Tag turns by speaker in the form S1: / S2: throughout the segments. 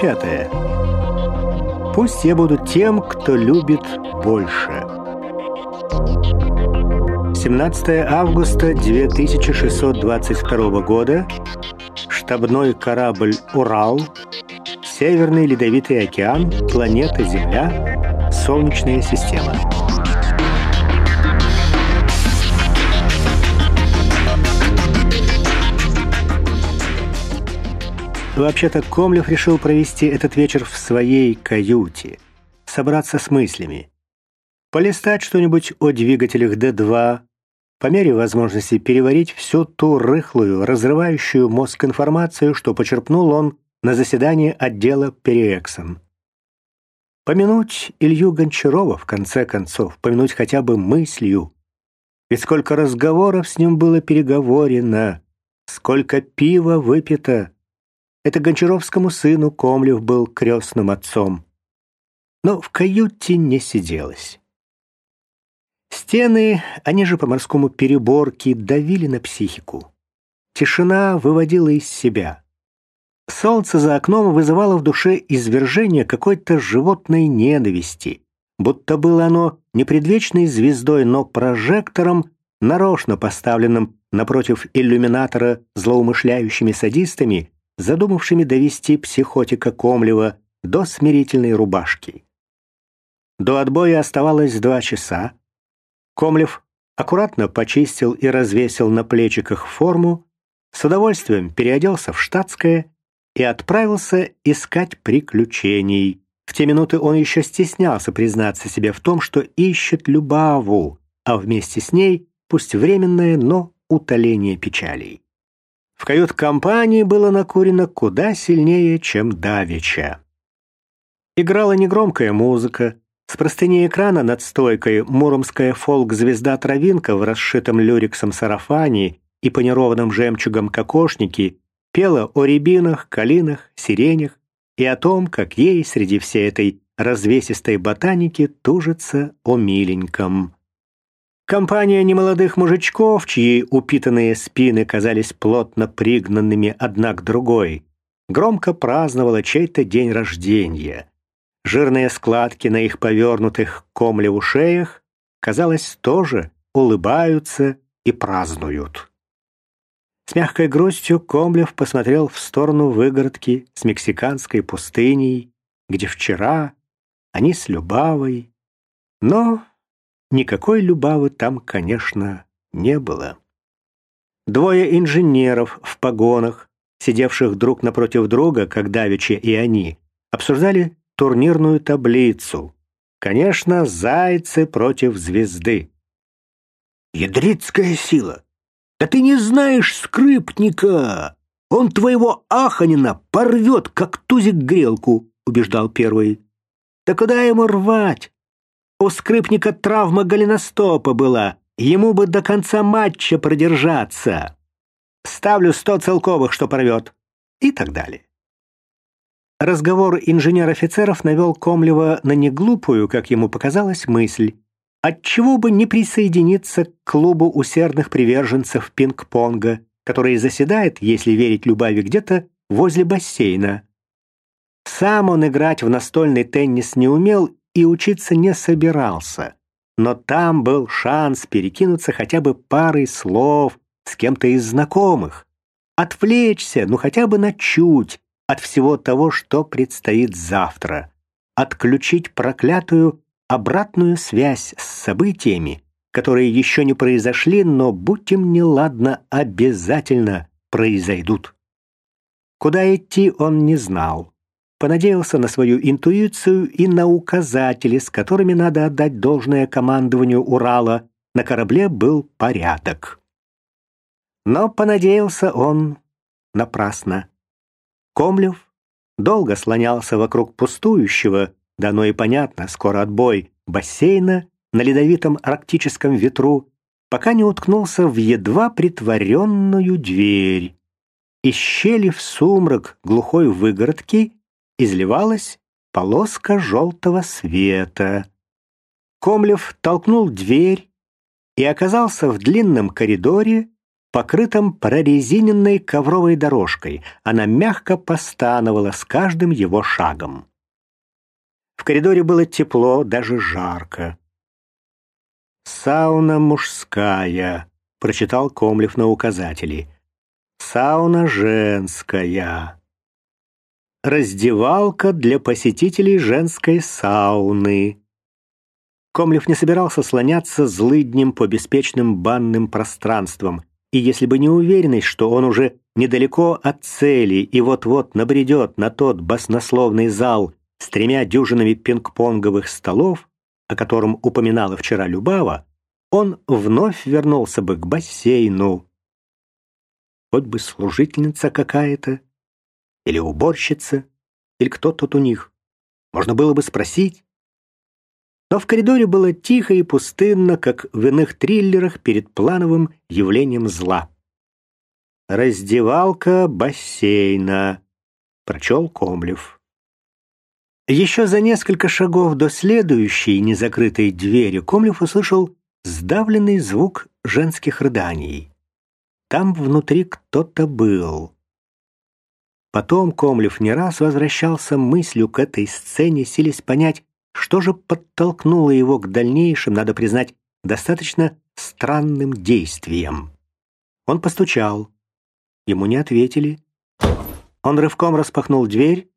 S1: пятое. Пусть я буду тем, кто любит больше. 17 августа 2622 года. Штабной корабль «Урал», Северный Ледовитый океан, планета Земля, Солнечная система. Вообще-то Комлев решил провести этот вечер в своей каюте, собраться с мыслями, полистать что-нибудь о двигателях Д-2, по мере возможности переварить всю ту рыхлую, разрывающую мозг информацию, что почерпнул он на заседании отдела Переэксон. Помянуть Илью Гончарова, в конце концов, помянуть хотя бы мыслью. Ведь сколько разговоров с ним было переговорено, сколько пива выпито, это Гончаровскому сыну Комлев был крестным отцом. Но в каюте не сиделось. Стены, они же по-морскому переборки, давили на психику. Тишина выводила из себя. Солнце за окном вызывало в душе извержение какой-то животной ненависти, будто было оно не предвечной звездой, но прожектором, нарочно поставленным напротив иллюминатора злоумышляющими садистами, задумавшими довести психотика Комлева до смирительной рубашки. До отбоя оставалось два часа. Комлев аккуратно почистил и развесил на плечиках форму, с удовольствием переоделся в штатское и отправился искать приключений. В те минуты он еще стеснялся признаться себе в том, что ищет Любаву, а вместе с ней, пусть временное, но утоление печалей. В кают-компании было накурено куда сильнее, чем давеча. Играла негромкая музыка. С простыни экрана над стойкой муромская фолк-звезда Травинка в расшитом люрексом сарафане и панированном жемчугом кокошнике пела о рябинах, калинах, сиренях и о том, как ей среди всей этой развесистой ботаники тужится о миленьком. Компания немолодых мужичков, чьи упитанные спины казались плотно пригнанными одна к другой, громко праздновала чей-то день рождения. Жирные складки на их повернутых комле шеях, казалось, тоже улыбаются и празднуют. С мягкой грустью Комлев посмотрел в сторону выгородки с мексиканской пустыней, где вчера они с Любавой, но Никакой Любавы там, конечно, не было. Двое инженеров в погонах, сидевших друг напротив друга, как Давичи и они, обсуждали турнирную таблицу. Конечно, зайцы против звезды. «Ядрицкая сила! Да ты не знаешь скрипника! Он твоего Аханина порвет, как тузик грелку!» — убеждал первый. «Да куда ему рвать? У скрипника травма голеностопа была. Ему бы до конца матча продержаться. Ставлю сто целковых, что порвет. И так далее. Разговор инженер-офицеров навел Комлева на неглупую, как ему показалось, мысль. Отчего бы не присоединиться к клубу усердных приверженцев пинг-понга, который заседает, если верить Любави, где-то возле бассейна. Сам он играть в настольный теннис не умел и учиться не собирался. Но там был шанс перекинуться хотя бы парой слов с кем-то из знакомых. Отвлечься, ну хотя бы на чуть, от всего того, что предстоит завтра. Отключить проклятую обратную связь с событиями, которые еще не произошли, но, будь им неладно, обязательно произойдут. Куда идти он не знал понадеялся на свою интуицию и на указатели, с которыми надо отдать должное командованию Урала. На корабле был порядок. Но понадеялся он напрасно. Комлев долго слонялся вокруг пустующего, дано и понятно, скоро отбой, бассейна на ледовитом арктическом ветру, пока не уткнулся в едва притворенную дверь. Из щели в сумрак глухой выгородки изливалась полоска желтого света. Комлев толкнул дверь и оказался в длинном коридоре, покрытом прорезиненной ковровой дорожкой. Она мягко постановала с каждым его шагом. В коридоре было тепло, даже жарко. «Сауна мужская», — прочитал Комлев на указателе. «Сауна женская». «Раздевалка для посетителей женской сауны». Комлев не собирался слоняться злыднем по беспечным банным пространствам, и если бы не уверенность, что он уже недалеко от цели и вот-вот набредет на тот баснословный зал с тремя дюжинами пинг-понговых столов, о котором упоминала вчера Любава, он вновь вернулся бы к бассейну. Хоть бы служительница какая-то, или уборщица, или кто тут у них. Можно было бы спросить. Но в коридоре было тихо и пустынно, как в иных триллерах перед плановым явлением зла. «Раздевалка бассейна», — прочел Комлев. Еще за несколько шагов до следующей незакрытой двери Комлев услышал сдавленный звук женских рыданий. Там внутри кто-то был. Потом Комлев не раз возвращался мыслью к этой сцене, силясь понять, что же подтолкнуло его к дальнейшим, надо признать, достаточно странным действиям. Он постучал. Ему не ответили. Он рывком распахнул дверь.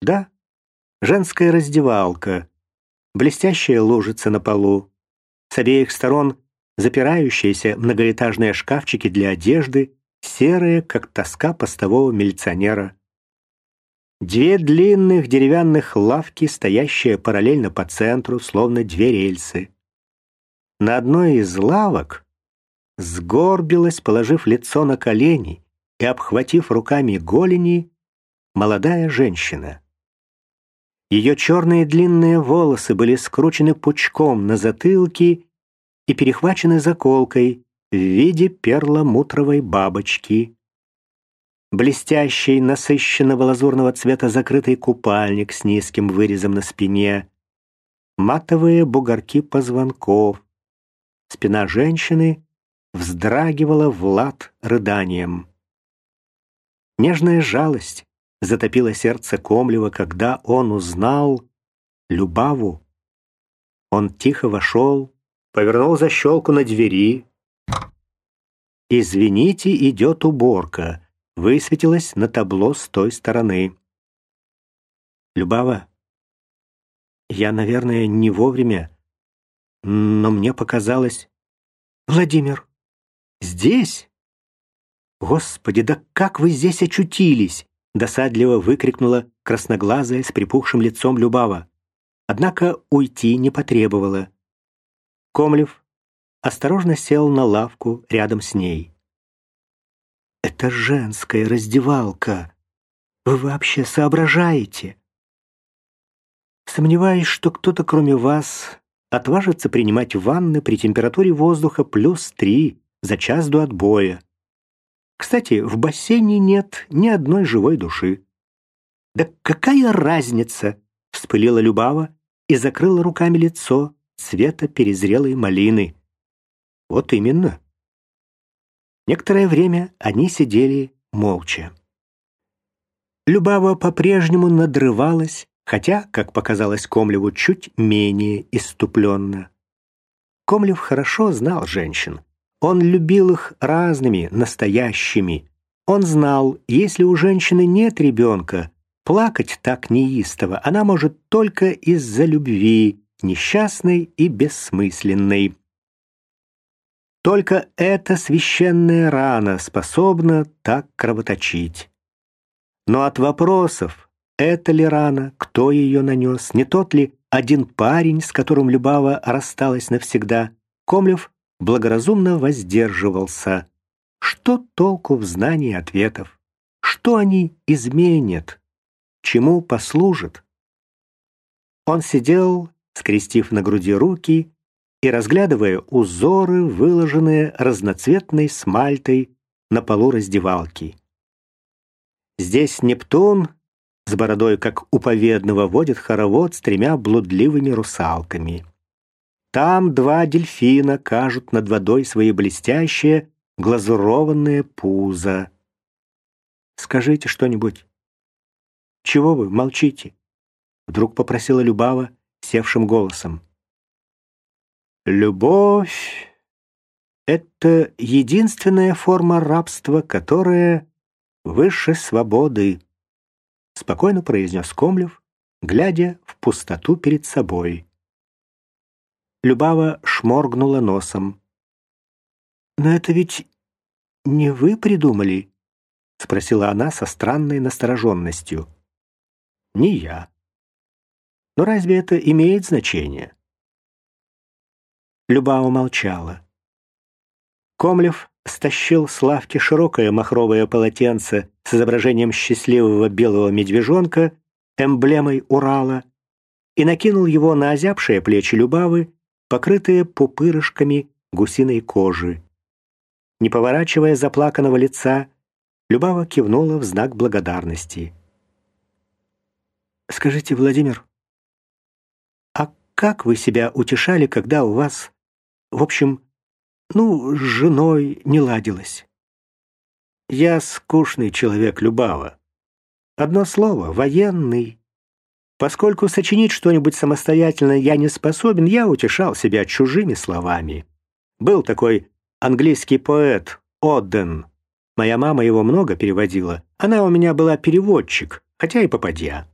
S1: Да, женская раздевалка, блестящая лужица на полу, с обеих сторон запирающиеся многоэтажные шкафчики для одежды, серые, как тоска постового милиционера. Две длинных деревянных лавки, стоящие параллельно по центру, словно две рельсы. На одной из лавок сгорбилась, положив лицо на колени и обхватив руками голени, молодая женщина. Ее черные длинные волосы были скручены пучком на затылке и перехвачены заколкой в виде перламутровой бабочки. Блестящий, насыщенного лазурного цвета закрытый купальник с низким вырезом на спине, матовые бугорки позвонков. Спина женщины вздрагивала в лад рыданием. Нежная жалость затопило сердце Комлева, когда он узнал Любаву. Он тихо вошел, повернул защелку на двери. «Извините, идет уборка», высветилась на табло с той стороны. «Любава, я, наверное, не вовремя, но мне показалось...» «Владимир, здесь?» «Господи, да как вы здесь очутились?» досадливо выкрикнула красноглазая с припухшим лицом Любава. Однако уйти не потребовала. Комлев осторожно сел на лавку рядом с ней. «Это женская раздевалка. Вы вообще соображаете?» «Сомневаюсь, что кто-то, кроме вас, отважится принимать ванны при температуре воздуха плюс три за час до отбоя. Кстати, в бассейне нет ни одной живой души. «Да какая разница?» — вспылила Любава и закрыла руками лицо цвета перезрелой малины. «Вот именно». Некоторое время они сидели молча. Любава по-прежнему надрывалась, хотя, как показалось Комлеву, чуть менее иступленно. Комлев хорошо знал женщин. Он любил их разными, настоящими. Он знал, если у женщины нет ребенка, плакать так неистово она может только из-за любви, несчастной и бессмысленной. Только эта священная рана способна так кровоточить. Но от вопросов, это ли рана, кто ее нанес, не тот ли один парень, с которым Любава рассталась навсегда, Комлев благоразумно воздерживался. Что толку в знании ответов? Что они изменят? Чему послужат? Он сидел, скрестив на груди руки и разглядывая узоры, выложенные разноцветной смальтой на полу раздевалки. Здесь Нептун с бородой, как у поведного, водит хоровод с тремя блудливыми русалками. Там два дельфина кажут над водой свои блестящие, глазурованное пузо. Скажите что-нибудь. Чего вы молчите? Вдруг попросила Любава севшим голосом. Любовь — это единственная форма рабства, которая выше свободы, спокойно произнес Комлев, глядя в пустоту перед собой. Любава шморгнула носом. «Но это ведь не вы придумали?» — спросила она со странной настороженностью. «Не я. Но разве это имеет значение?» Любава молчала. Комлев стащил с лавки широкое махровое полотенце с изображением счастливого белого медвежонка, эмблемой Урала, и накинул его на озябшие плечи Любавы, покрытые пупырышками гусиной кожи. Не поворачивая заплаканного лица, Любава кивнула в знак благодарности. «Скажите, Владимир, а как вы себя утешали, когда у вас, в общем, ну, с женой не ладилось?» «Я скучный человек, Любава. Одно слово — военный. Поскольку сочинить что-нибудь самостоятельно я не способен, я утешал себя чужими словами. Был такой английский поэт Одден. Моя мама его много переводила. Она у меня была переводчик, хотя и попадья.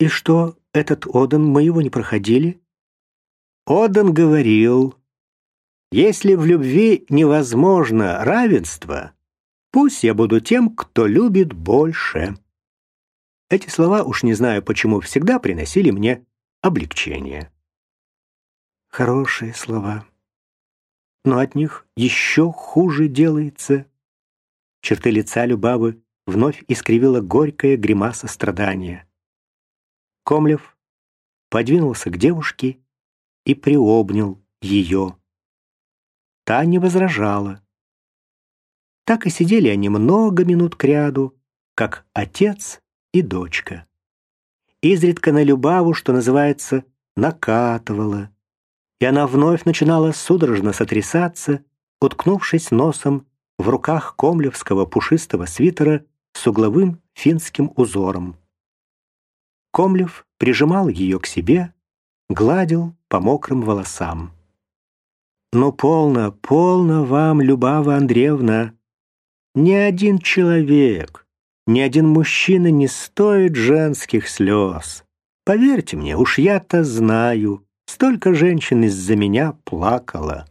S1: И что, этот Оден мы его не проходили? Оден говорил, если в любви невозможно равенство, пусть я буду тем, кто любит больше. Эти слова, уж не знаю почему, всегда приносили мне облегчение. Хорошие слова но от них еще хуже делается. Черты лица Любавы вновь искривила горькая гримаса страдания. Комлев подвинулся к девушке и приобнял ее. Та не возражала. Так и сидели они много минут кряду, как отец и дочка. Изредка на Любаву, что называется, накатывала, и она вновь начинала судорожно сотрясаться, уткнувшись носом в руках комлевского пушистого свитера с угловым финским узором. Комлев прижимал ее к себе, гладил по мокрым волосам. «Ну, полно, полно вам, Любава Андреевна! Ни один человек, ни один мужчина не стоит женских слез. Поверьте мне, уж я-то знаю, Столько женщин из-за меня плакало.